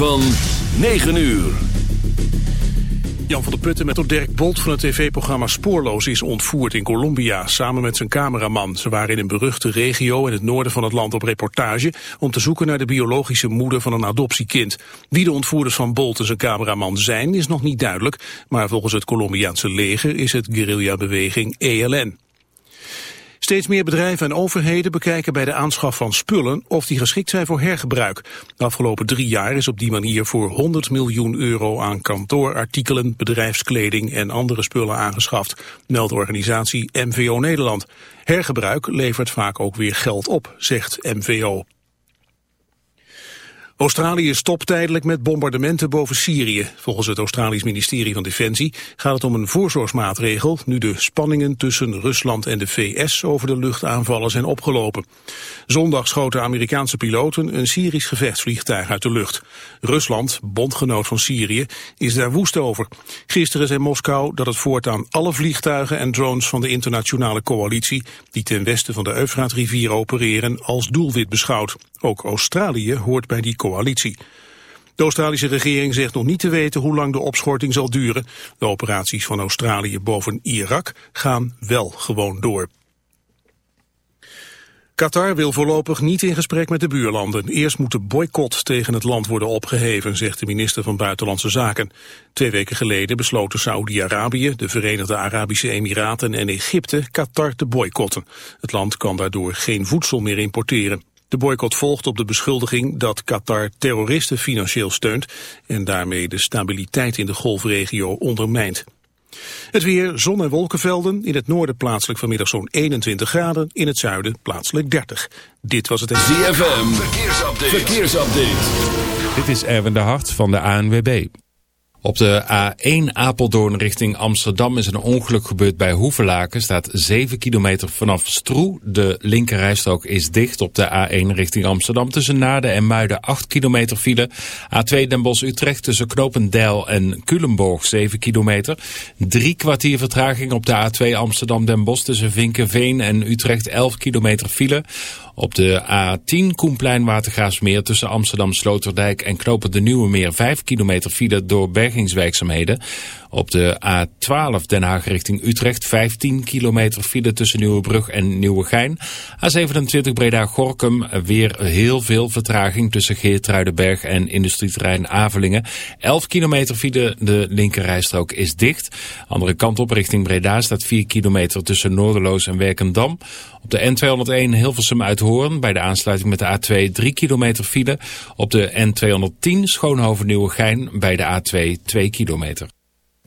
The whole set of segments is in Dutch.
van 9 uur. Jan van der Putten met Dirk Bolt van het tv-programma Spoorloos is ontvoerd in Colombia samen met zijn cameraman. Ze waren in een beruchte regio in het noorden van het land op reportage om te zoeken naar de biologische moeder van een adoptiekind. Wie de ontvoerders van Bolt en zijn cameraman zijn is nog niet duidelijk, maar volgens het Colombiaanse leger is het guerrillabeweging ELN. Steeds meer bedrijven en overheden bekijken bij de aanschaf van spullen of die geschikt zijn voor hergebruik. De afgelopen drie jaar is op die manier voor 100 miljoen euro aan kantoorartikelen, bedrijfskleding en andere spullen aangeschaft, meldt organisatie MVO Nederland. Hergebruik levert vaak ook weer geld op, zegt MVO. Australië stopt tijdelijk met bombardementen boven Syrië. Volgens het Australisch ministerie van Defensie gaat het om een voorzorgsmaatregel... nu de spanningen tussen Rusland en de VS over de luchtaanvallen zijn opgelopen. Zondag schoten Amerikaanse piloten een Syrisch gevechtsvliegtuig uit de lucht. Rusland, bondgenoot van Syrië, is daar woest over. Gisteren zei Moskou dat het voortaan alle vliegtuigen en drones van de internationale coalitie... die ten westen van de Eufraat-rivier opereren als doelwit beschouwt. Ook Australië hoort bij die coalitie. De Australische regering zegt nog niet te weten hoe lang de opschorting zal duren. De operaties van Australië boven Irak gaan wel gewoon door. Qatar wil voorlopig niet in gesprek met de buurlanden. Eerst moet de boycott tegen het land worden opgeheven, zegt de minister van Buitenlandse Zaken. Twee weken geleden besloten Saoedi-Arabië, de Verenigde Arabische Emiraten en Egypte Qatar te boycotten. Het land kan daardoor geen voedsel meer importeren. De boycott volgt op de beschuldiging dat Qatar terroristen financieel steunt en daarmee de stabiliteit in de golfregio ondermijnt. Het weer, zon- en wolkenvelden. In het noorden plaatselijk vanmiddag zo'n 21 graden. In het zuiden plaatselijk 30. Dit was het... ZFM, verkeersupdate. verkeersupdate. Dit is Erwin de Hart van de ANWB. Op de A1 Apeldoorn richting Amsterdam is een ongeluk gebeurd bij Hoevelaken. Staat 7 kilometer vanaf Stroe. De linkerrijstrook is dicht op de A1 richting Amsterdam. Tussen Naarden en Muiden 8 kilometer file. A2 Den Bosch-Utrecht tussen Knopendijl en Culemborg 7 kilometer. Drie kwartier vertraging op de A2 Amsterdam-Den Bosch tussen Vinkenveen en Utrecht 11 kilometer file. Op de A10 Koenplein Watergraafsmeer tussen Amsterdam Sloterdijk en Knopen de Nieuwe Meer 5 kilometer file door bergingswerkzaamheden. Op de A12 Den Haag richting Utrecht 15 kilometer file tussen Nieuwebrug en Nieuwegein. A27 Breda-Gorkum weer heel veel vertraging tussen Geertruidenberg en industrieterrein Avelingen. 11 kilometer file, de linkerrijstrook is dicht. Andere kant op richting Breda staat 4 kilometer tussen Noorderloos en Werkendam. Op de N201 Hilversum uit Hoorn bij de aansluiting met de A2 3 kilometer file. Op de N210 Schoonhoven Nieuwegein bij de A2 2 kilometer.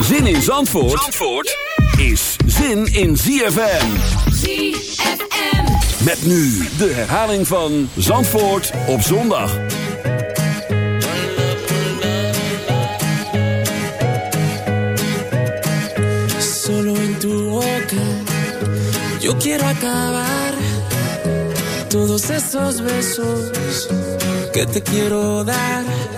Zin in Zandvoort, Zandvoort is zin in ZFM. ZFM. Met nu de herhaling van Zandvoort op zondag. Solo en tu boca yo quiero acabar todos esos besos que te quiero dar.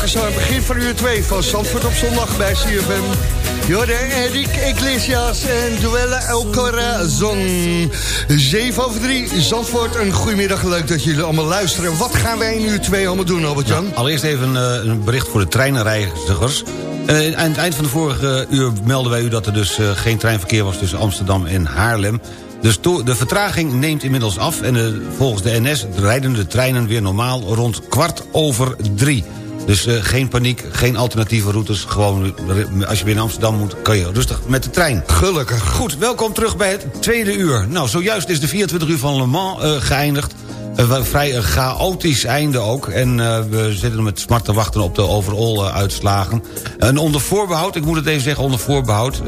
begin van uur 2 van Zandvoort op zondag bij CFM. Jorde Enrique Iglesias en Duelle El Corazon. 7 over 3, Zandvoort, een goedemiddag. Leuk dat jullie allemaal luisteren. Wat gaan wij in uur 2 allemaal doen, Albert-Jan? Allereerst even eh, een bericht voor de treinreizigers. Eh, aan het eind van de vorige uur melden wij u dat er dus eh, geen treinverkeer was tussen Amsterdam en Haarlem. Dus de vertraging neemt inmiddels af en volgens de NS rijden de treinen weer normaal rond kwart over drie. Dus eh, geen paniek, geen alternatieve routes. Gewoon, eh, als je naar Amsterdam moet, kan je rustig met de trein. Gelukkig. Goed, welkom terug bij het tweede uur. Nou, zojuist is de 24 uur van Le Mans eh, geëindigd. Een wa- vrij een chaotisch einde ook. En eh, we zitten met smart te wachten op de overall-uitslagen. En onder voorbehoud, ik moet het even zeggen, onder voorbehoud...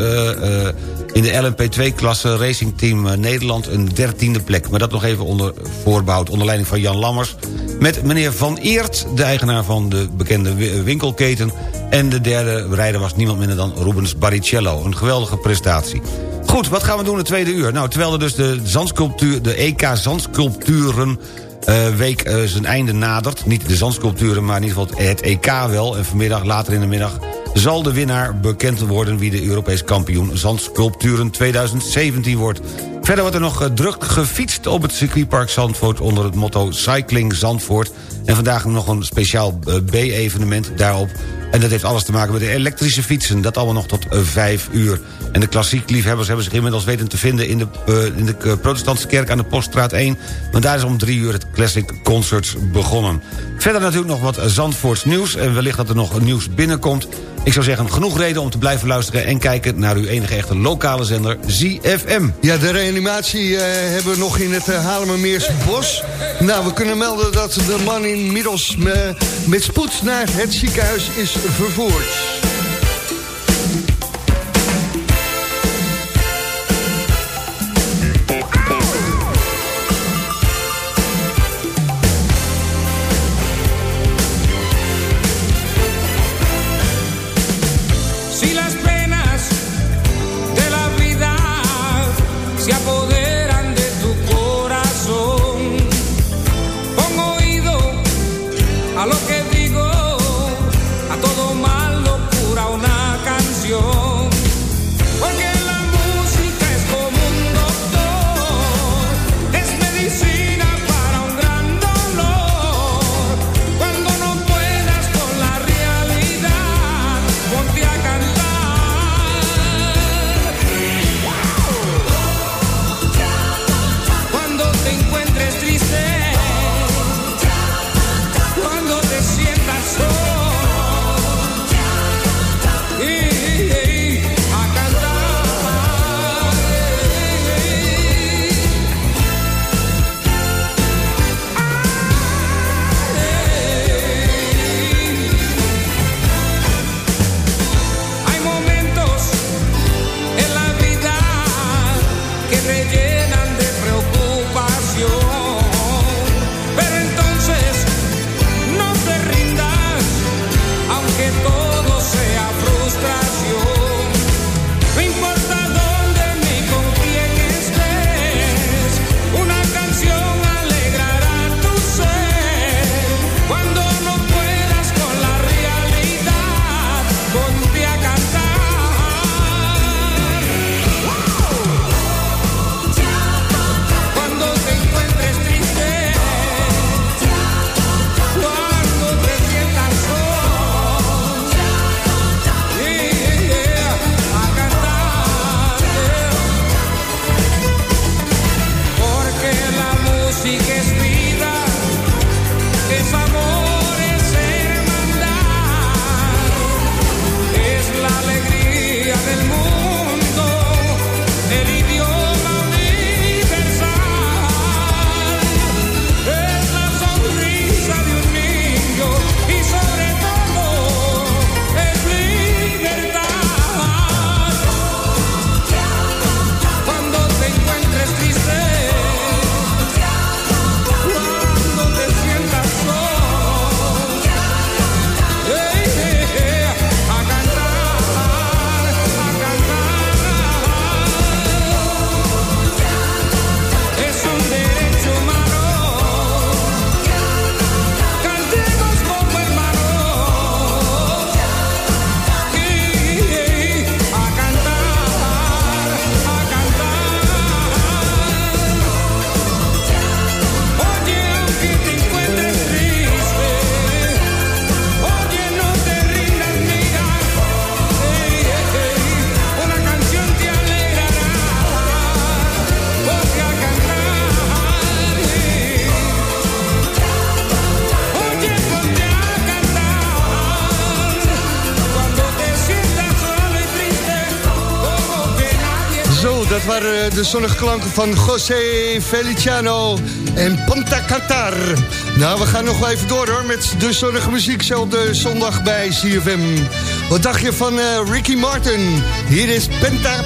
eh, eh, in de LMP2-klasse Racing Team eh, Nederland een dertiende plek. Maar dat nog even onder voorbehoud, onder leiding van Jan Lammers. Met meneer Van Eert, de eigenaar van de bekende wi- winkelketen. En de derde rijder was niemand minder dan Rubens Barrichello. Een geweldige prestatie. Goed, wat gaan we doen in het tweede uur? Nou, terwijl er dus de, zandsculptuur, de EK Zandsculpturen eh, week eh, zijn einde nadert. Niet de zandsculpturen, maar in ieder geval het EK wel. En vanmiddag, later in de middag, zal de winnaar bekend worden... wie de Europees kampioen Zandsculpturen 2017 wordt. Verder wordt er nog eh, druk gefietst op het circuitpark Zandvoort... onder het motto Cycling Zandvoort. En vandaag nog een speciaal eh, B-evenement daarop. En dat heeft alles te maken met de elektrische fietsen. Dat allemaal nog tot eh, vijf uur. En de klassiek liefhebbers hebben zich inmiddels weten te vinden... in de, in de protestantse kerk aan de Poststraat 1. Want daar is om drie uur het Classic Concerts begonnen. Verder natuurlijk nog wat Zandvoorts nieuws. En wellicht dat er nog nieuws binnenkomt. Ik zou zeggen, genoeg reden om te blijven luisteren... en kijken naar uw enige echte lokale zender ZFM. Ja, de reanimatie eh, hebben we nog in het uh. Nou, we kunnen melden dat de man inmiddels eh, met spoed naar het ziekenhuis is vervoerd. De zonnige klanken van José Feliciano en Ponta Qatar. Nou, we gaan nog wel even door hoor, met de zonnige muziek op de zondag bij CFM. Wat dacht je van uh, Ricky Martin? Hier is Penta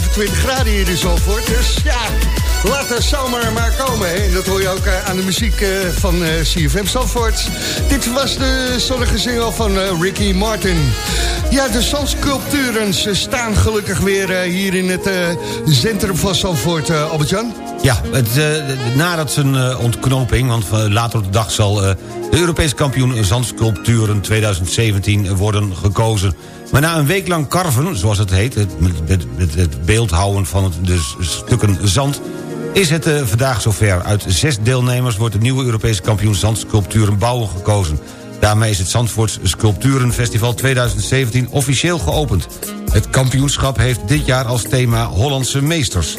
25 graden hier in Zalvoort. Dus ja, laat de zomer maar komen. Dat hoor je ook eh, aan de muziek eh, van eh, CFM Zalvoort. Dit was de zonnige van Ricky Martin. Ja, de zandsculpturen staan gelukkig weer hier in het centrum van Zalvoort, eh, Albert-Jan. Ja, het, nadat zijn ontknoping, want later op de dag zal de Europese kampioen zandsculpturen 2017 worden gekozen. Maar na een week lang karven, zoals het heet, het, met, met het beeldhouden van het, de stukken zand... is het eh, vandaag zover. Uit zes deelnemers wordt de nieuwe Europese kampioen zandsculpturen bouwen gekozen. Daarmee is het Zandvoorts Sculpturenfestival 2017 officieel geopend. Het kampioenschap heeft dit jaar als thema Hollandse meesters.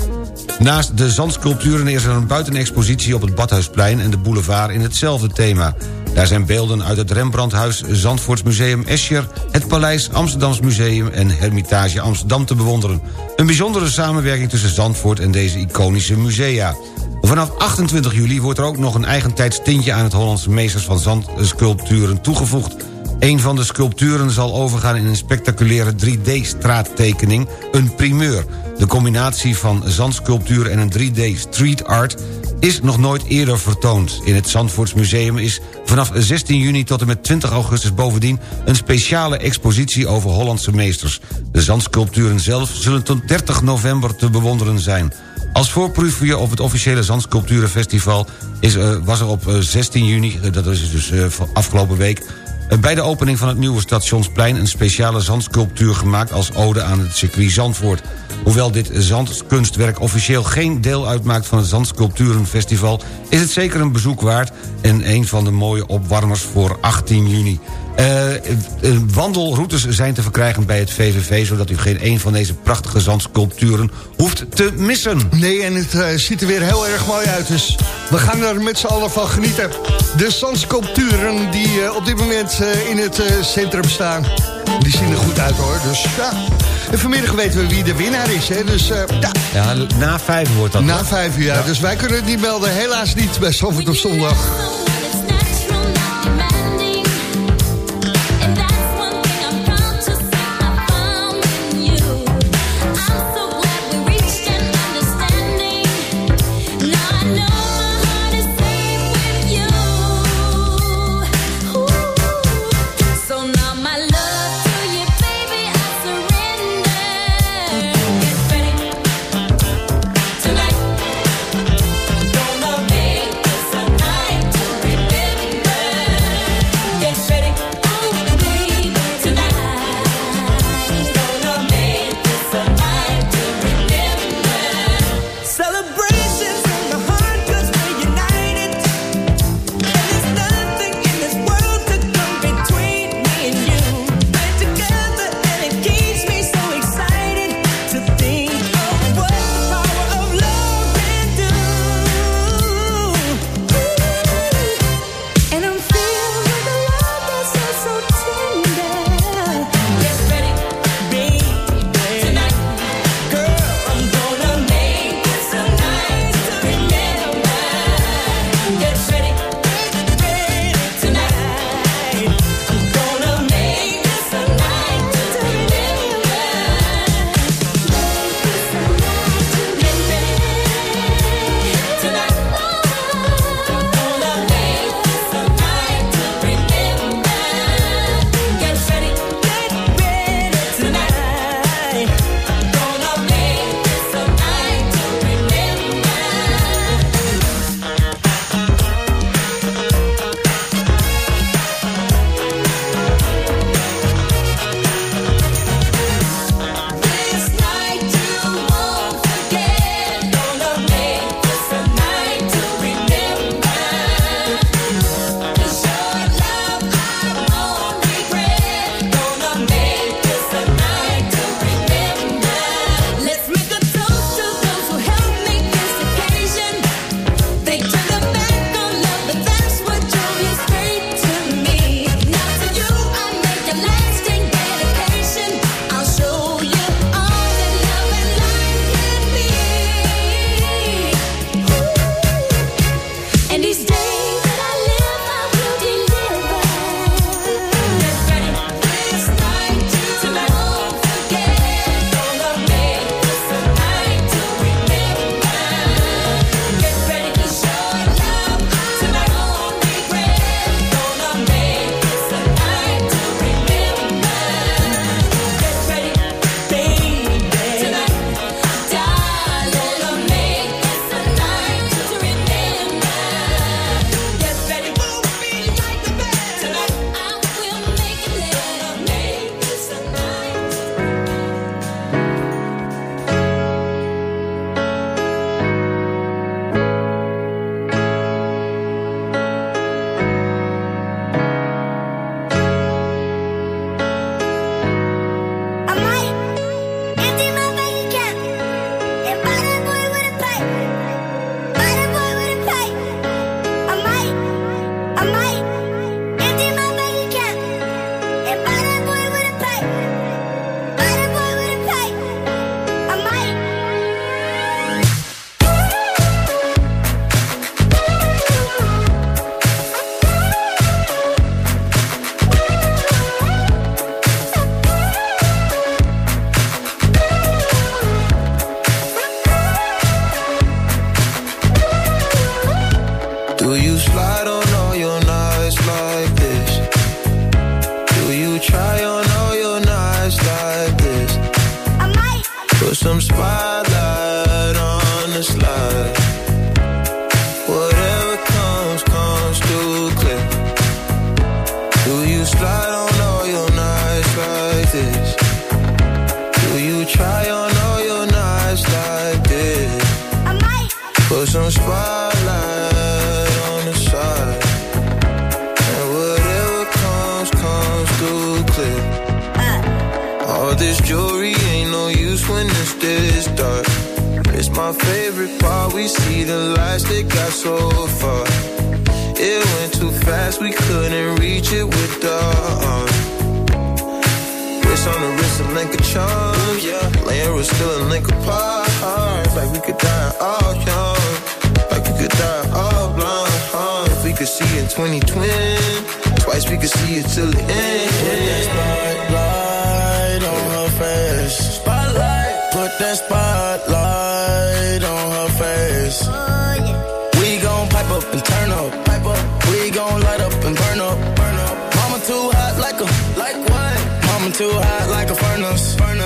Naast de zandsculpturen is er een buitenexpositie op het Badhuisplein... en de boulevard in hetzelfde thema. Daar zijn beelden uit het Rembrandthuis, Zandvoorts Museum Escher... het Paleis Amsterdams Museum en Hermitage Amsterdam te bewonderen. Een bijzondere samenwerking tussen Zandvoort en deze iconische musea. Vanaf 28 juli wordt er ook nog een eigentijds tintje... aan het Hollandse Meesters van Zandsculpturen toegevoegd. Een van de sculpturen zal overgaan in een spectaculaire 3D-straattekening, een primeur. De combinatie van zandsculptuur en een 3D street art is nog nooit eerder vertoond. In het Zandvoortsmuseum is vanaf 16 juni tot en met 20 augustus bovendien... een speciale expositie over Hollandse meesters. De zandsculpturen zelf zullen tot 30 november te bewonderen zijn. Als voorproefje op het officiële Zandsculpturenfestival... Is, uh, was er op uh, 16 juni, uh, dat is dus afgelopen week... bij de opening van het nieuwe stationsplein... een speciale zandsculptuur gemaakt als ode aan het circuit Zandvoort. Hoewel dit zandkunstwerk officieel geen deel uitmaakt van het Zandsculpturenfestival... is het zeker een bezoek waard en een van de mooie opwarmers voor 18 juni. Uh, wandelroutes zijn te verkrijgen bij het VVV... zodat u geen een van deze prachtige zandsculpturen hoeft te missen. Nee, en het uh, ziet er weer heel erg mooi uit. Dus we gaan er met z'n allen van genieten. De zandsculpturen die op dit moment in het centrum staan... die zien er goed uit hoor. Dus ja... En vanmiddag weten we wie de winnaar is. Hè? Dus, uh, ja. ja, na vijf wordt dat. Na vijf uur, ja. ja. Dus wij kunnen het niet melden. Helaas niet bij Zandvoort op zondag.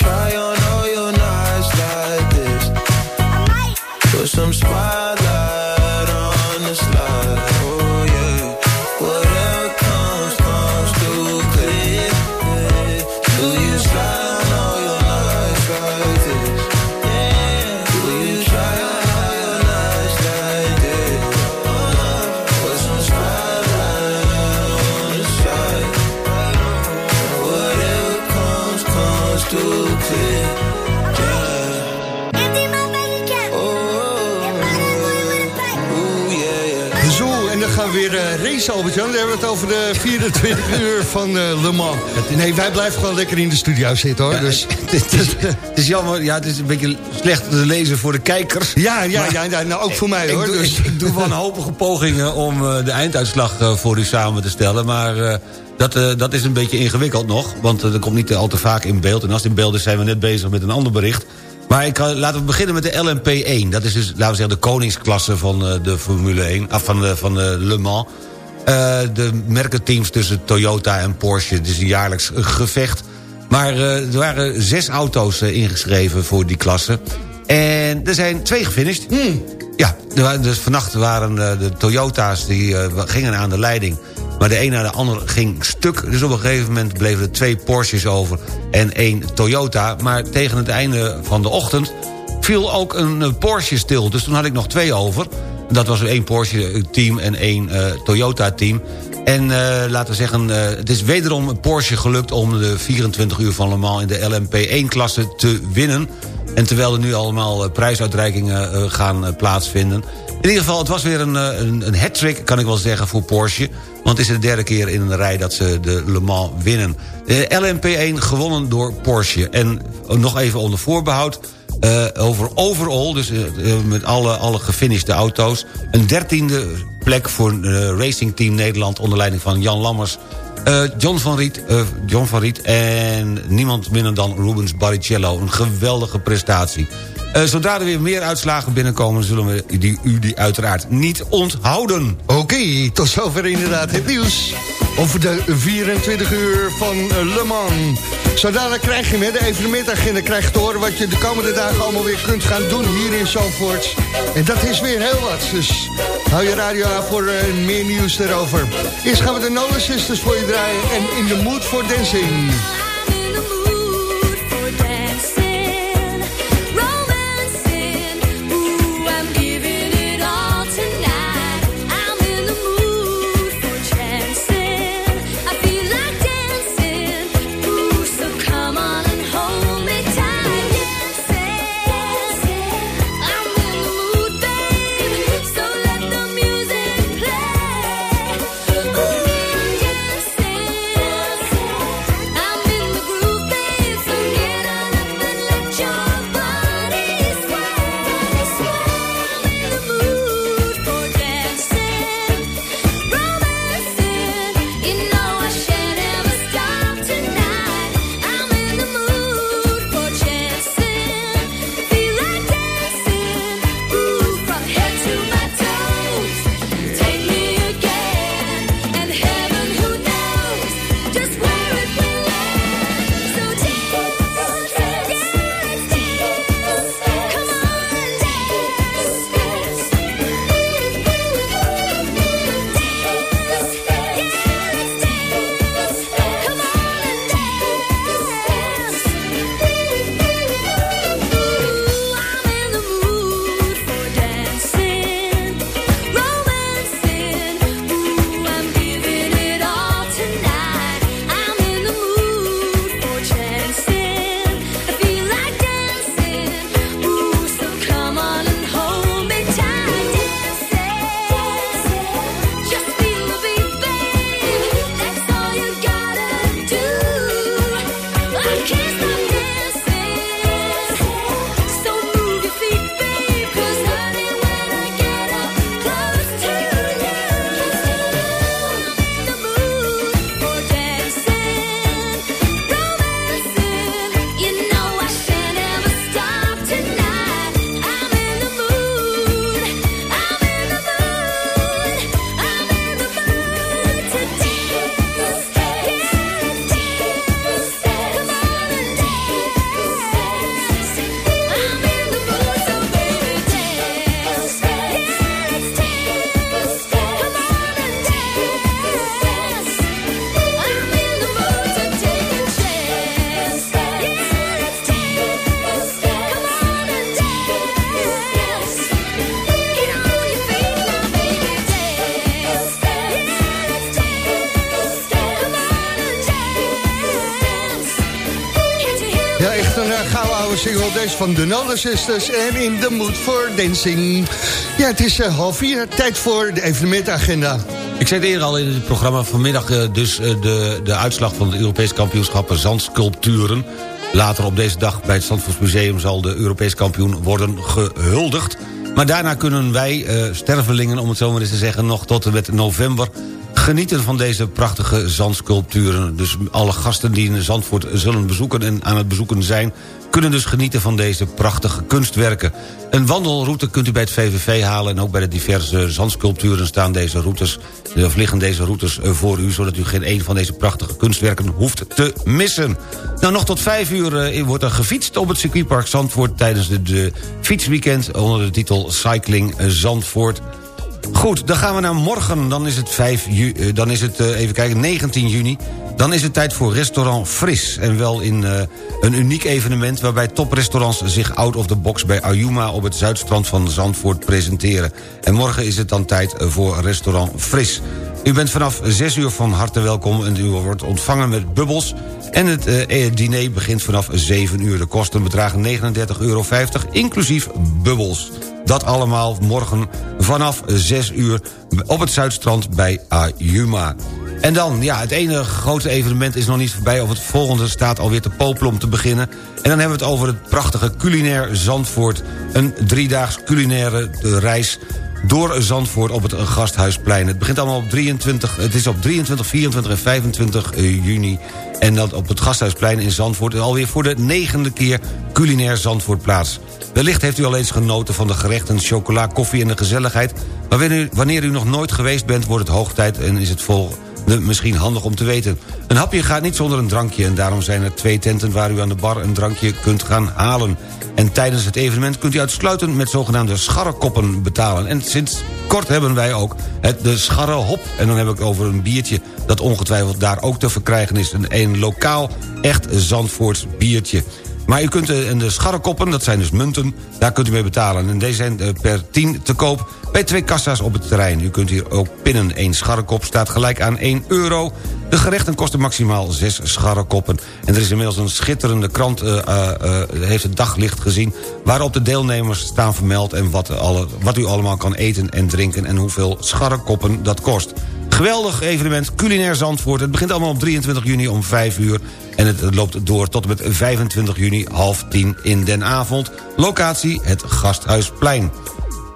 try on all your nights like this? Put some spotlight uh, Albert-Jan. Dan hebben we het over de 24 uur van eh, Le Mans. Nee, wij blijven gewoon lekker in de studio zitten, hoor. dus, Het is, het is jammer, ja, het is een beetje slecht te lezen voor de kijkers. ja, ja, Maar- ja, ja, nou ook voor mij, ik hoor. Doe, dus. ik, ik doe wanhopige pogingen om eh, de einduitslag eh, voor u samen te stellen. Maar dat, dat is een beetje ingewikkeld nog. Want eh, dat komt niet al te vaak in beeld. En als het in beeld is, zijn we net bezig met een ander bericht. Maar ik, laten we beginnen met de LMP1. Dat is dus, laten we zeggen, de koningsklasse van de Formule 1. Af van, de, van de Le Mans. Eh, de merkenteams tussen Toyota en Porsche. Het is een jaarlijks gevecht. Maar eh, er waren zes auto's eh, ingeschreven voor die klasse. En er zijn twee gefinished. Ja, er waren- dus vannacht waren de Toyota's die gingen aan de leiding. Maar de een na de ander ging stuk. Dus op een gegeven moment bleven er twee Porsches over en één Toyota. Maar tegen het einde van de ochtend viel ook een Porsche stil. Dus toen had ik nog twee over. Dat was één Porsche-team en één eh, Toyota-team. En eh, laten we zeggen, eh, het is wederom Porsche gelukt... om de 24 uur van Le Mans in de LMP1-klasse te winnen. En terwijl er nu allemaal prijsuitreikingen gaan plaatsvinden... In ieder geval, het was weer een, een, een hat-trick, kan ik wel zeggen, voor Porsche. Want het is de derde keer in een rij dat ze de Le Mans winnen. De LMP1 gewonnen door Porsche. En nog even onder voorbehoud... eh, over overall, dus eh, eh, met alle, alle gefinishte auto's... een dertiende plek voor uh, Racing Team Nederland... onder leiding van Jan Lammers... Uh, John, van Riet, uh, John van Riet en niemand minder dan Rubens Barrichello. Een geweldige prestatie. Uh, zodra er weer meer uitslagen binnenkomen... zullen we die, u die uiteraard niet onthouden. Oké, tot zover inderdaad het nieuws. Over de 24 uur van Le Mans. Zodra krijg je met de evenementagenda krijg je te horen... wat je de komende dagen allemaal weer kunt gaan doen hier in Zandvoort. En dat is weer heel wat. Dus hou je radio aan voor uh, meer nieuws erover. Eerst gaan we de Nolan Sisters voor je draaien. En in the mood for dancing. Van de Nolan Sisters en In the Mood for Dancing. Ja, het is uh, half vier. Tijd voor de evenementagenda. Ik zei het eerder al in het programma vanmiddag... Uh, dus de, de uitslag van de Europese kampioenschappen zandsculpturen. Later op deze dag bij het Zandvoortsmuseum... zal de Europese kampioen worden gehuldigd. Maar daarna kunnen wij, stervelingen om het zo maar eens te zeggen... nog tot en met november genieten van deze prachtige zandsculpturen. Dus alle gasten die in Zandvoort zullen bezoeken en aan het bezoeken zijn... kunnen dus genieten van deze prachtige kunstwerken. Een wandelroute kunt u bij het VVV halen... en ook bij de diverse zandsculpturen staan deze routes... of liggen deze routes voor u... zodat u geen een van deze prachtige kunstwerken hoeft te missen. Nou, nog tot vijf uur uh, wordt er gefietst op het circuitpark Zandvoort... tijdens de, de fietsweekend onder de titel Cycling Zandvoort... Goed, dan gaan we naar morgen. Dan is het, 5 ju eh, dan is het uh, even kijken, 19 juni. Dan is het tijd voor restaurant Fris. En wel in uh, een uniek evenement... waarbij toprestaurants zich out of the box bij Ayuma... op het zuidstrand van Zandvoort presenteren. En morgen is het dan tijd voor restaurant Fris. U bent vanaf 6 uur van harte welkom... en u wordt ontvangen met bubbels... En het uh, diner begint vanaf 7 uur. De kosten bedragen 39,50 euro, inclusief bubbels. Dat allemaal morgen vanaf 6 uur op het Zuidstrand bij Ayuma. En dan, ja, het ene grote evenement is nog niet voorbij... of het volgende staat alweer te popelen om te beginnen. En dan hebben we het over het prachtige culinair Zandvoort. Een driedaags culinaire reis door Zandvoort op het Gasthuisplein. Het begint allemaal op 23, het is op 23, 24 en 25 eh, juni. En dat op het Gasthuisplein in Zandvoort alweer voor de negende keer culinair Zandvoort plaats. Wellicht heeft u al eens genoten van de gerechten, chocola, koffie en de gezelligheid... maar wanneer u, nog nooit geweest bent, wordt het hoog tijd en is het vol misschien handig om te weten. Een hapje gaat niet zonder een drankje... en daarom zijn er twee tenten waar u aan de bar een drankje kunt gaan halen. En tijdens het evenement kunt u uitsluitend met zogenaamde scharrekoppen betalen. En sinds kort hebben wij ook het, de scharrehop. En dan heb ik over een biertje dat ongetwijfeld daar ook te verkrijgen is. Een, een lokaal, echt Zandvoorts biertje. Maar u kunt in de scharrekoppen, dat zijn dus munten, daar kunt u mee betalen. En deze zijn eh, per 10 te koop bij twee kassa's op het terrein. U kunt hier ook pinnen. Eén scharrekop staat gelijk aan 1 euro. De gerechten kosten maximaal 6 scharrekoppen. En er is inmiddels een schitterende krant, uh, heeft het daglicht gezien... waarop de deelnemers staan vermeld... en wat, alle, wat u allemaal kan eten en drinken... en hoeveel scharrekoppen dat kost. Geweldig evenement, culinair Zandvoort. Het begint allemaal op 23 juni om 5 uur... en het loopt door tot met 25 juni half 10 in den avond. Locatie het Gasthuisplein.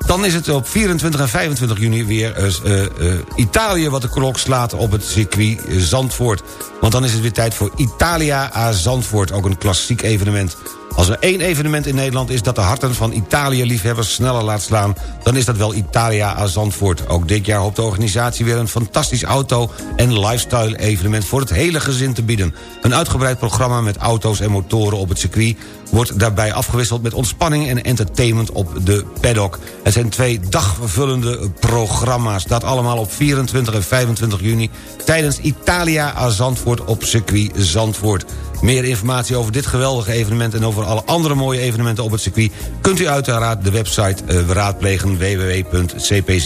Dan is het op 24 en 25 juni weer uh, uh, Italië... wat de klok slaat op het circuit Zandvoort. Want dan is het weer tijd voor Italia a Zandvoort. Ook een klassiek evenement. Als er één evenement in Nederland is dat de harten van Italië-liefhebbers sneller laat slaan... dan is dat wel Italia aan Zandvoort. Ook dit jaar hoopt de organisatie weer een fantastisch auto- en lifestyle-evenement... voor het hele gezin te bieden. Een uitgebreid programma met auto's en motoren op het circuit... wordt daarbij afgewisseld met ontspanning en entertainment op de paddock. Het zijn twee dagvullende programma's. Dat allemaal op 24 en 25 juni... tijdens Italia aan Zandvoort op circuit Zandvoort. Meer informatie over dit geweldige evenement... en over alle andere mooie evenementen op het circuit... kunt u uiteraard de website uh, raadplegen www.cpz.nl.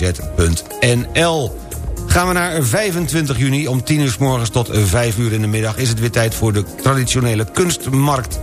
Gaan we naar 25 juni om 10 uur s morgens tot 5 uur in de middag... is het weer tijd voor de traditionele kunstmarkt...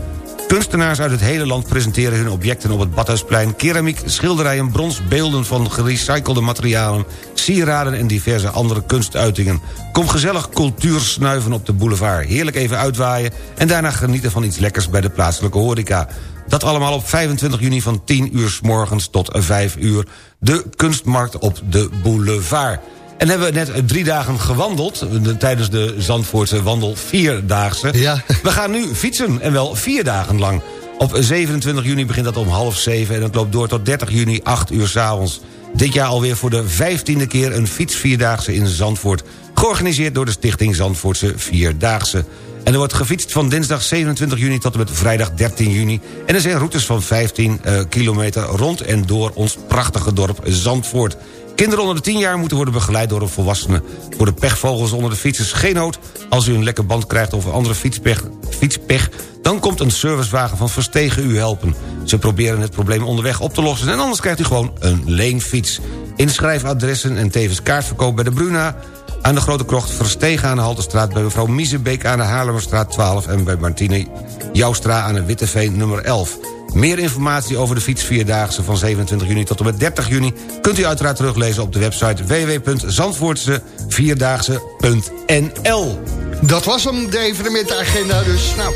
Kunstenaars uit het hele land presenteren hun objecten op het Badhuisplein... keramiek, schilderijen, brons, beelden van gerecyclede materialen... sieraden en diverse andere kunstuitingen. Kom gezellig cultuur snuiven op de boulevard. Heerlijk even uitwaaien en daarna genieten van iets lekkers bij de plaatselijke horeca. Dat allemaal op 25 juni van 10 uur s morgens tot 5 uur. De kunstmarkt op de boulevard. En hebben we net drie dagen gewandeld... tijdens de Zandvoortse wandel vierdaagse. Ja. We gaan nu fietsen, en wel vier dagen lang. Op 27 juni begint dat om half zeven... en het loopt door tot 30 juni, 8 uur s'avonds. Dit jaar alweer voor de vijftiende keer een fietsvierdaagse in Zandvoort. Georganiseerd door de stichting Zandvoortse Vierdaagse. En er wordt gefietst van dinsdag 27 juni tot en met vrijdag 13 juni. En er zijn routes van 15 uh, kilometer rond en door ons prachtige dorp Zandvoort. Kinderen onder de 10 jaar moeten worden begeleid door een volwassene. Voor de pechvogels onder de fietsers geen nood. Als u een lekke band krijgt of een andere fietspech, fietspech... dan komt een servicewagen van Verstegen u helpen. Ze proberen het probleem onderweg op te lossen... en anders krijgt u gewoon een leenfiets. Inschrijfadressen en tevens kaartverkoop bij de Bruna... aan de Grote Krocht Verstegen aan de Haltestraat... bij mevrouw Miezebeek aan de Haarlemmerstraat 12... en bij Martine Joustra aan de Witteveen nummer 11. Meer informatie over de fietsvierdaagse van 27 juni tot en met 30 juni... kunt u uiteraard teruglezen op de website www.zandvoortse-vierdaagse.nl. Dat was hem, de evenementenagenda. Dus nou,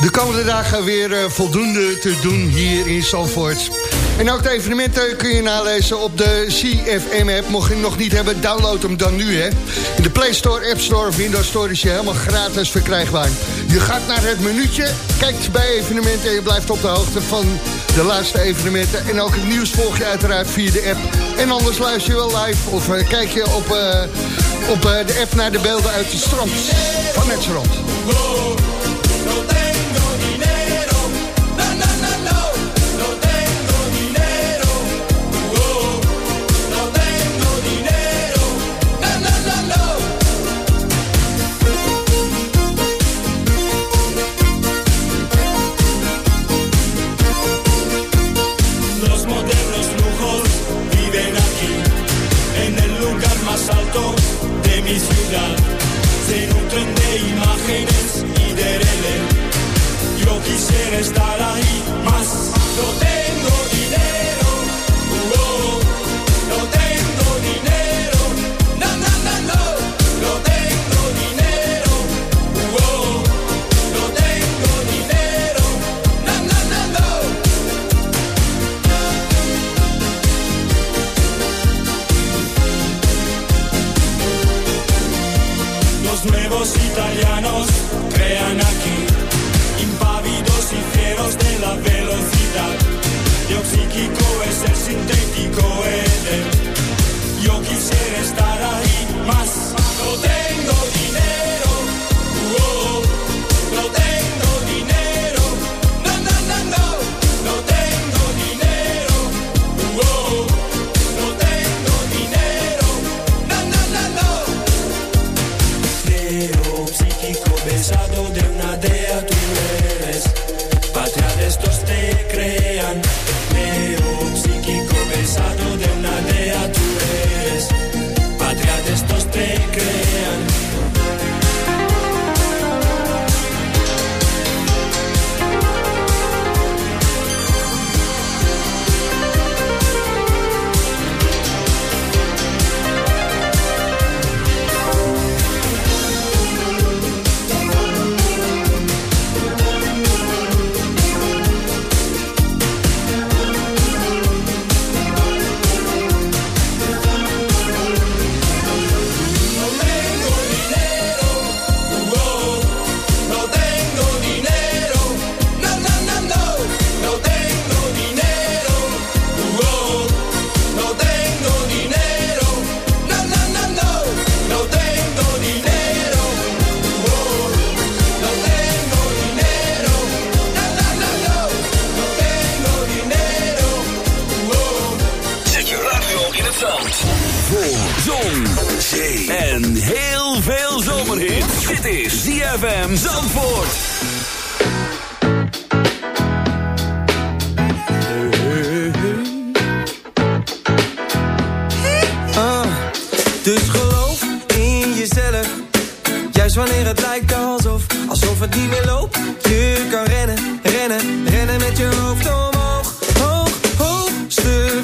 de komende dagen weer eh, voldoende te doen hier in Zandvoort. En ook de evenementen kun je nalezen op de CFM-app. Mocht je nog niet hebben, download hem dan nu. Hè. In de Play Store, App Store of Windows Store is je helemaal gratis verkrijgbaar. Je gaat naar het minuutje, kijkt bij evenementen... en je blijft op de hoogte van de laatste evenementen. En ook het nieuws volg je uiteraard via de app. En anders luister je wel live of eh, kijk je op, eh, op eh, de app naar de beelden uit het strand. Van het. Quisiera estar ahí, más. No tengo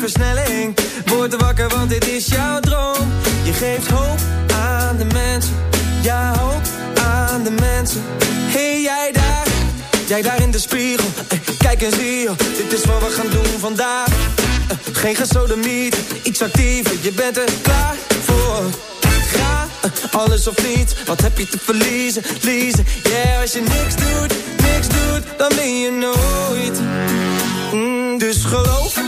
versnelling. Word wakker, want dit is jouw droom. Je geeft hoop aan de mensen. Ja, hoop aan de mensen. Hey, jij daar, jij daar in de spiegel. Eh, Kijk eens hier, dit is wat we gaan doen vandaag. Eh, Geen gesodemiet, iets actiever, je bent er klaar voor. Ga, eh, alles of niets, wat heb je te verliezen, liezen. Yeah, als je niks doet, niks doet, dan ben je nooit. Mm, dus geloof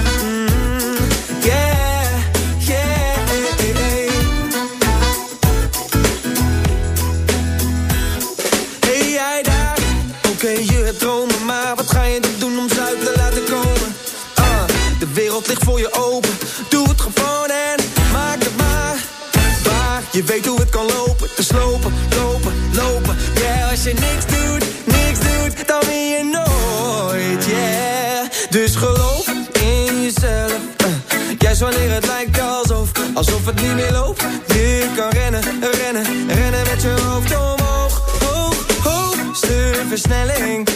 Wat ga je dan doen om ze te laten komen? Ah, de wereld ligt voor je open, doe het gewoon en maak het maar waar. Je weet hoe het kan lopen, te slopen, lopen, lopen. Yeah, als je niks doet, niks doet, dan win je nooit, yeah. Dus geloof in jezelf. eh. Juist wanneer het lijkt alsof, alsof het niet meer loopt. Je kan rennen, rennen, rennen met je hoofd omhoog. Hoog, hoogste versnelling.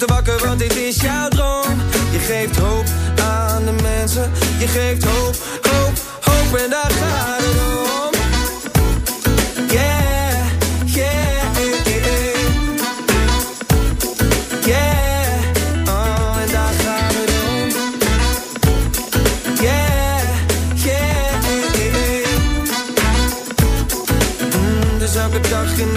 Er wakker, want dit is jouw droom. Je geeft hoop aan de mensen. Je geeft hoop, hoop, hoop en daar gaat het om. Yeah, yeah, eh. yeah. Oh, en daar gaat het om. Yeah, yeah, eh. Mm, Dus elke dag in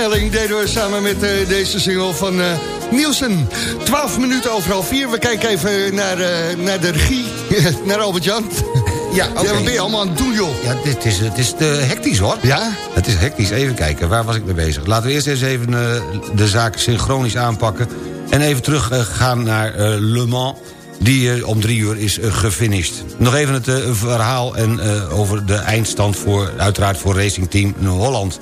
versnelling. Deden we samen met eh, deze single van eh Nielsen. 12 minuten over half vier. We kijken even naar, eh, naar de regie. naar Albert-Jan. Ja, oké. Ja, wat ben je allemaal aan het doen, joh? Ja, dit is, het is te hectisch hoor. Ja? Het is hectisch. Even kijken, waar was ik mee bezig? Laten we eerst eens even de zaak synchronisch aanpakken. En even terug gaan naar Le Mans. Die om drie uur is gefinished. Nog even het verhaal en, over de eindstand voor, uiteraard voor Racing Team Holland.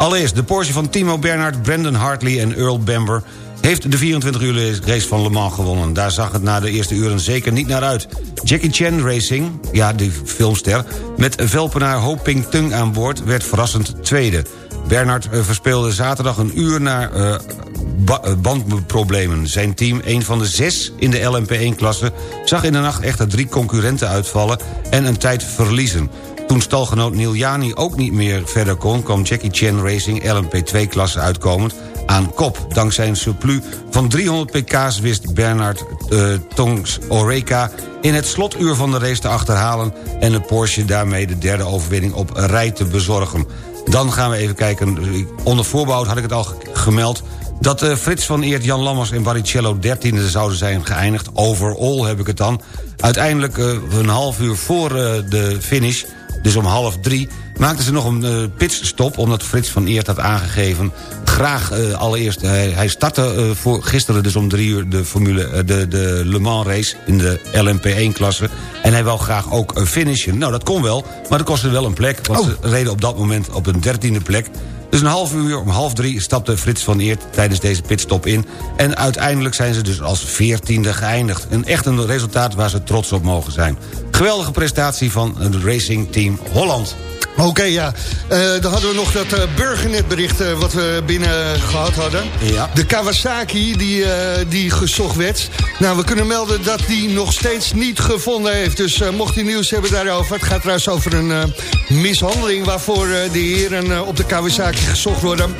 Allereerst de Porsche van Timo Bernhard, Brandon Hartley en Earl Bamber... heeft de 24 uur race van Le Mans gewonnen. Daar zag het na de eerste uren zeker niet naar uit. Jackie Chan Racing, ja, die filmster... met velpenaar Ho Ping Tung aan boord werd verrassend tweede. Bernhard eh, verspeelde zaterdag een uur naar eh, eh, bandproblemen. Zijn team, een van de zes in de LMP1-klasse... zag in de nacht echter drie concurrenten uitvallen en een tijd verliezen. Toen stalgenoot Neil Jani ook niet meer verder kon... kwam Jackie Chan Racing LMP2-klasse uitkomend aan kop. Dankzij een surplus van 300 pk's wist Bernard eh, Tongs Oreca... in het slotuur van de race te achterhalen... en de Porsche daarmee de derde overwinning op rij te bezorgen. Dan gaan we even kijken. Onder voorbouw had ik het al ge- gemeld... dat eh, Frits van Eert, Jan Lammers en Barrichello dertiende zouden zijn geëindigd. Overall heb ik het dan. Uiteindelijk eh, een half uur voor de finish, dus om half drie... maakten ze nog een eh, pitstop, omdat Frits van Eert had aangegeven... graag eh, allereerst, hij, hij startte eh, voor gisteren dus om drie uur... de, Formule, de, de Le Mans race in de LMP1-klasse... en hij wou graag ook eh, finishen. Nou, dat kon wel, maar dat kostte wel een plek... want ze reden op dat moment op een dertiende plek... Dus een half uur, om half drie, stapte Frits van Eert tijdens deze pitstop in. En uiteindelijk zijn ze dus als veertiende geëindigd. Een echt een resultaat waar ze trots op mogen zijn. Geweldige prestatie van het Racing Team Holland. Oké, ja. Eh, dan hadden we nog dat eh, burgernetbericht eh, wat we binnen gehad hadden. Ja. De Kawasaki die, die gezocht werd. Nou, we kunnen melden dat die nog steeds niet gevonden heeft. Dus mocht u nieuws hebben daarover. Het gaat trouwens over een mishandeling... waarvoor de heren op de Kawasaki gezocht worden.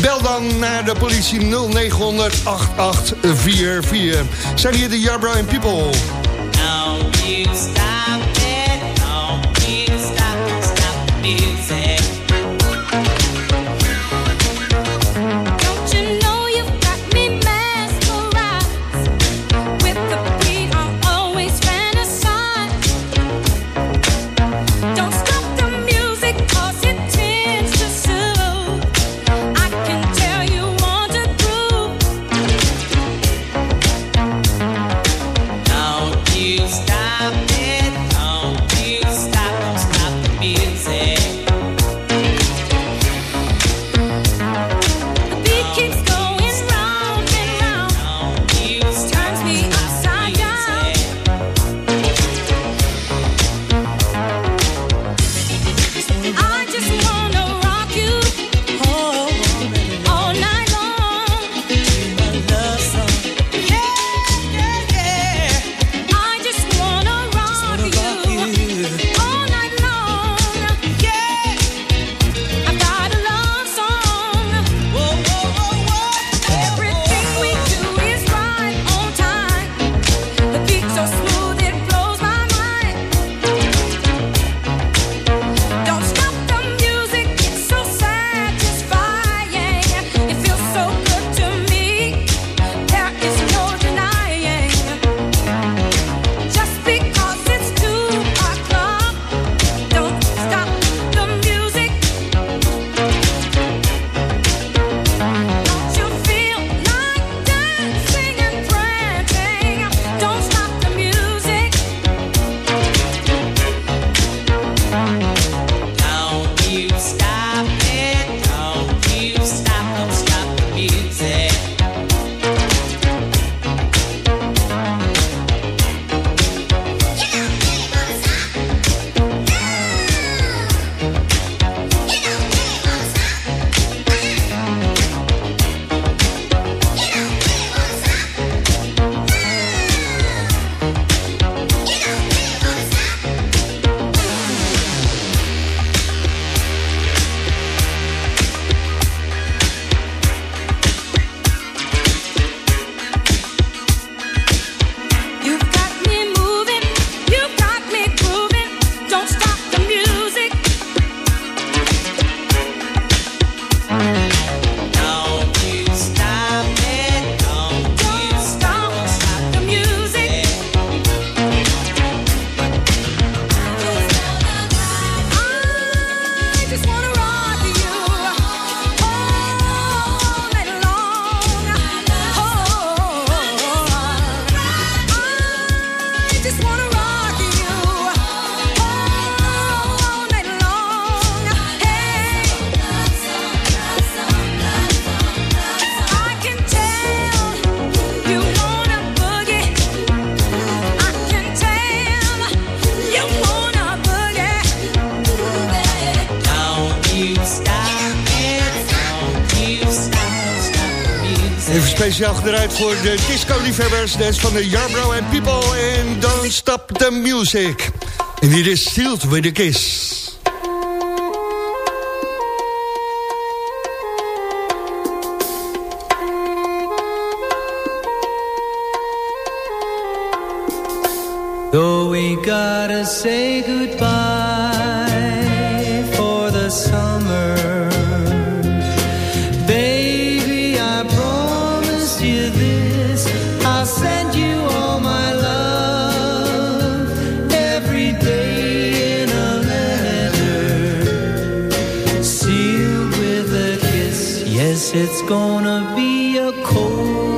Bel dan naar de politie 0900 8844. Zijn hier de Yarbrough and People. Don't you stop voor de disco-liefhebbers. Dat is van de Yarbrough and People en Don't Stop the Music. En dit is Sealed with a Kiss. Though we gotta say goodbye it's gonna be a cold,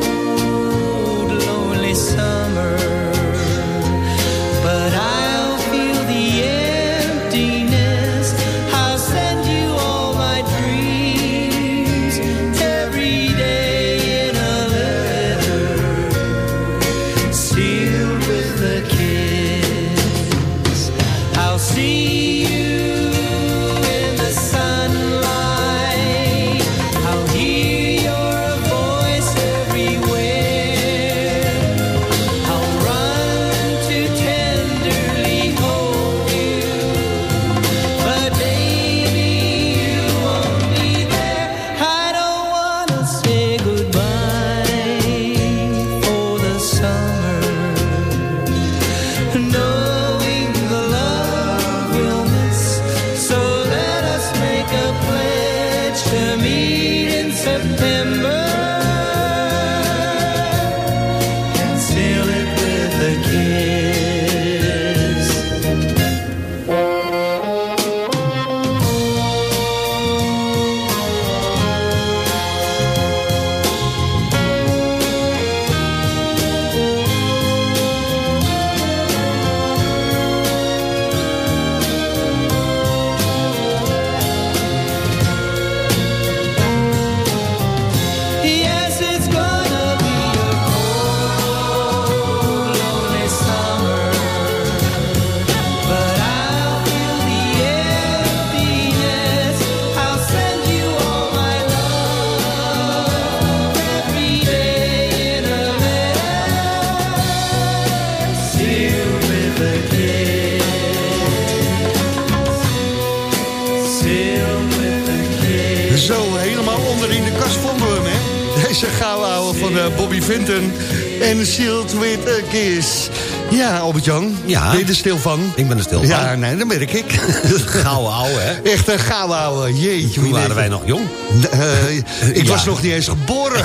Bobby Vinton en Sealed with a Kiss. Ja, Albert-Jan, Ja. ben je er stil van? Ik ben er stil van. Ja, nee, dat merk ik. Gouden ouwe, hè? Echt een gouden ouwe, jeetje. Toen wie waren wij nog jong. Eh, ik Ja. was nog niet eens geboren.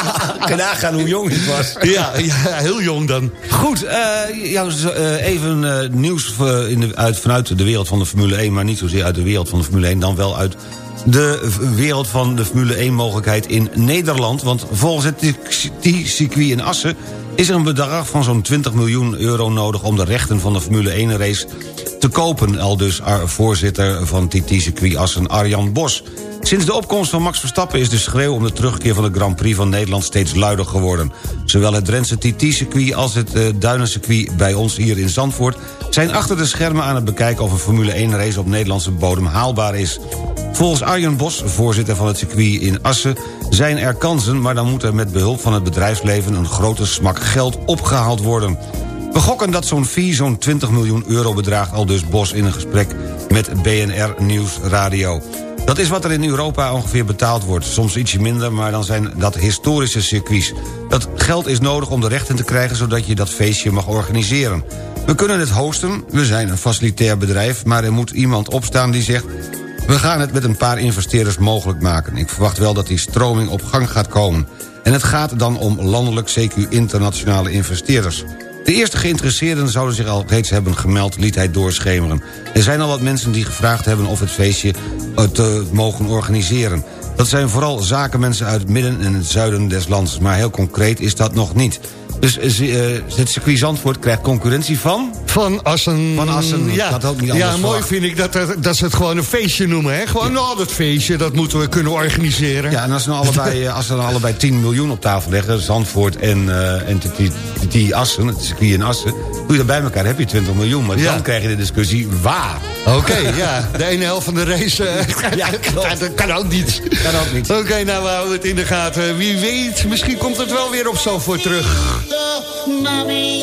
Kan nagaan hoe jong ik was. ja, ja, heel jong dan. Goed, eh, eh, even eh, nieuws eh, in de, uit, vanuit de wereld van de Formule 1... maar niet zozeer uit de wereld van de Formule 1... dan wel uit de wereld van de Formule 1-mogelijkheid in Nederland. Want volgens het TT-circuit in Assen... is er een bedrag van zo'n 20 miljoen euro nodig... om de rechten van de Formule 1-race te kopen. Al dus ar- voorzitter van TT-circuit Assen, Arjan Bos. Sinds de opkomst van Max Verstappen is de schreeuw om de terugkeer van de Grand Prix van Nederland steeds luider geworden. Zowel het Drentse TT-circuit als het uh, Duinencircuit bij ons hier in Zandvoort... zijn achter de schermen aan het bekijken of een Formule 1-race op Nederlandse bodem haalbaar is. Volgens Arjen Bos, voorzitter van het circuit in Assen... zijn er kansen, maar dan moet er met behulp van het bedrijfsleven... een grote smak geld opgehaald worden. We gokken dat zo'n fee zo'n 20 miljoen euro bedraagt... al dus Bos in een gesprek met BNR Nieuws Radio. Dat is wat er in Europa ongeveer betaald wordt. Soms ietsje minder, maar dan zijn dat historische circuits. Dat geld is nodig om de rechten te krijgen... zodat je dat feestje mag organiseren. We kunnen het hosten, we zijn een facilitair bedrijf... maar er moet iemand opstaan die zegt... we gaan het met een paar investeerders mogelijk maken. Ik verwacht wel dat die stroming op gang gaat komen. En het gaat dan om landelijk, CQ internationale investeerders. De eerste geïnteresseerden zouden zich al reeds hebben gemeld, liet hij doorschemeren. Er zijn al wat mensen die gevraagd hebben of het feestje te mogen organiseren. Dat zijn vooral zakenmensen uit het midden en het zuiden des lands. Maar heel concreet is dat nog niet. Dus eh, het circuit Zandvoort krijgt concurrentie van... Van Assen. Van Assen, ja. dat ook niet Ja, anders mooi verwacht. vind ik dat, er- dat ze het gewoon een feestje noemen. Hè? Gewoon, nou, dat feestje, dat moeten we kunnen organiseren. Ja, en als ze, nou allebei, eh, als ze dan allebei 10 miljoen op tafel leggen... Zandvoort en, eh en die, die Assen, het circuit in Assen... doe je dat bij elkaar, heb je 20 miljoen. Maar Ja. dan krijg je de discussie waar. Oké, ja. De ene helft van de race eh, Ja, dat kan ook niet. Kan ook niet. Oké, nou we houden het in de gaten. Wie weet, misschien komt het wel weer op Zandvoort terug. Mami,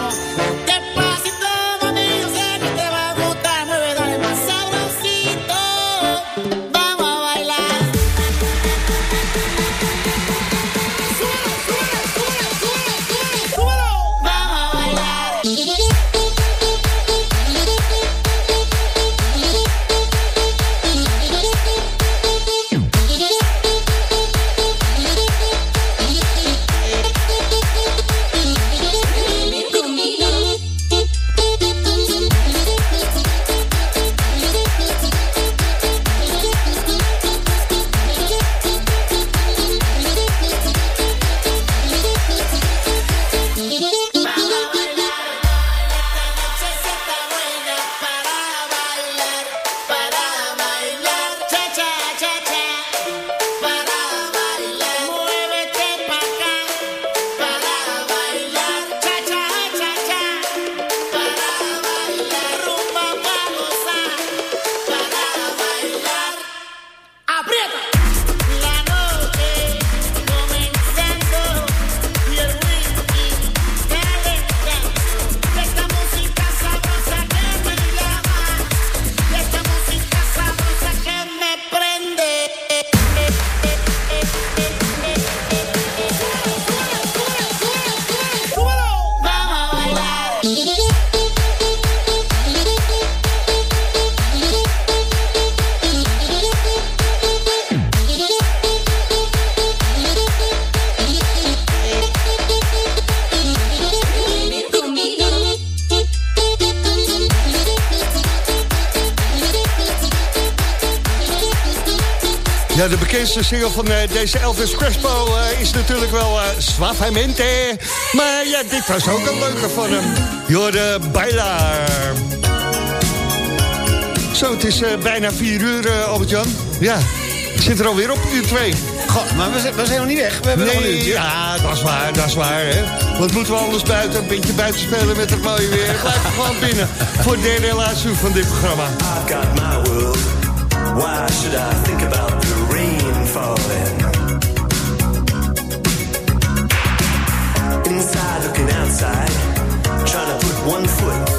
De bekendste single van eh, deze Elvis Crespo eh, is natuurlijk wel eh Suavemente. Maar ja, dit was ook een leuke van hem. Jorde Bailar. Zo, het is eh, bijna vier uur, Albert-Jan. Ja, ik zit er alweer op, uur twee. Goh, maar we zijn, we zijn nog niet weg. We hebben nog een Nee, uurtje. ja, dat is waar, dat is waar. Hè. Wat moeten we anders buiten? Een beetje buiten spelen met het mooie weer. Blijf gewoon binnen voor het derde laatste van dit programma. I've got my world. Why should I think about falling? Inside looking outside, trying to put one foot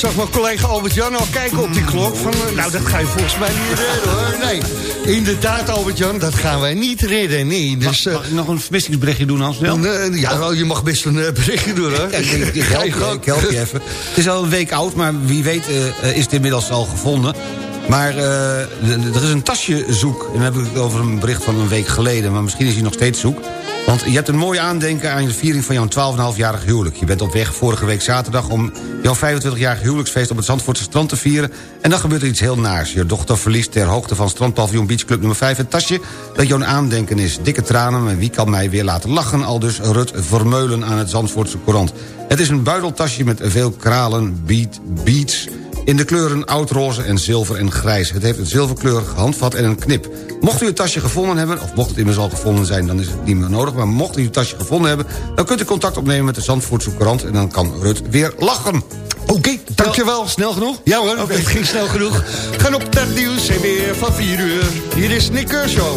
zag mijn collega Albert-Jan al kijken op die klok. Van, eh, nou, dat ga je volgens mij niet redden, hoor. Nee, inderdaad, Albert-Jan, dat gaan wij niet redden. Nee, dus... Mag, mag ik nog een vermissingsberichtje doen, Hans? Eh, ja, wel, je mag best een eh, berichtje doen, hoor. Ik, ik, ik help je, ik help je even. Het is al een week oud, maar wie weet eh, is het inmiddels al gevonden. Maar eh, er is een tasje zoek. En dan heb ik het over een bericht van een week geleden. Maar misschien is hij nog steeds zoek. Want je hebt een mooi aandenken aan de viering van jouw 12,5-jarig huwelijk. Je bent op weg vorige week zaterdag om jouw 25-jarig huwelijksfeest... op het Zandvoortse strand te vieren. En dan gebeurt er iets heel naars. Je dochter verliest ter hoogte van strandpaviljoen Beach Club nummer 5... het tasje dat jouw aandenken is. Dikke tranen, maar wie kan mij weer laten lachen? Al dus Rut Vermeulen aan het Zandvoortse Courant. Het is een buideltasje met veel kralen, beat, beats in de kleuren oudroze en zilver en grijs. Het heeft een zilverkleurig handvat en een knip. Mocht u het tasje gevonden hebben, of mocht het immers al gevonden zijn... dan is het niet meer nodig, maar mocht u het tasje gevonden hebben... dan kunt u contact opnemen met de Zandvoortse Courant... en dan kan Rut weer lachen. Oké, dankjewel. Snel genoeg? Ja hoor, het ging snel genoeg. Gaan op het nieuws en weer van 4 uur. Hier is Nick Kershaw.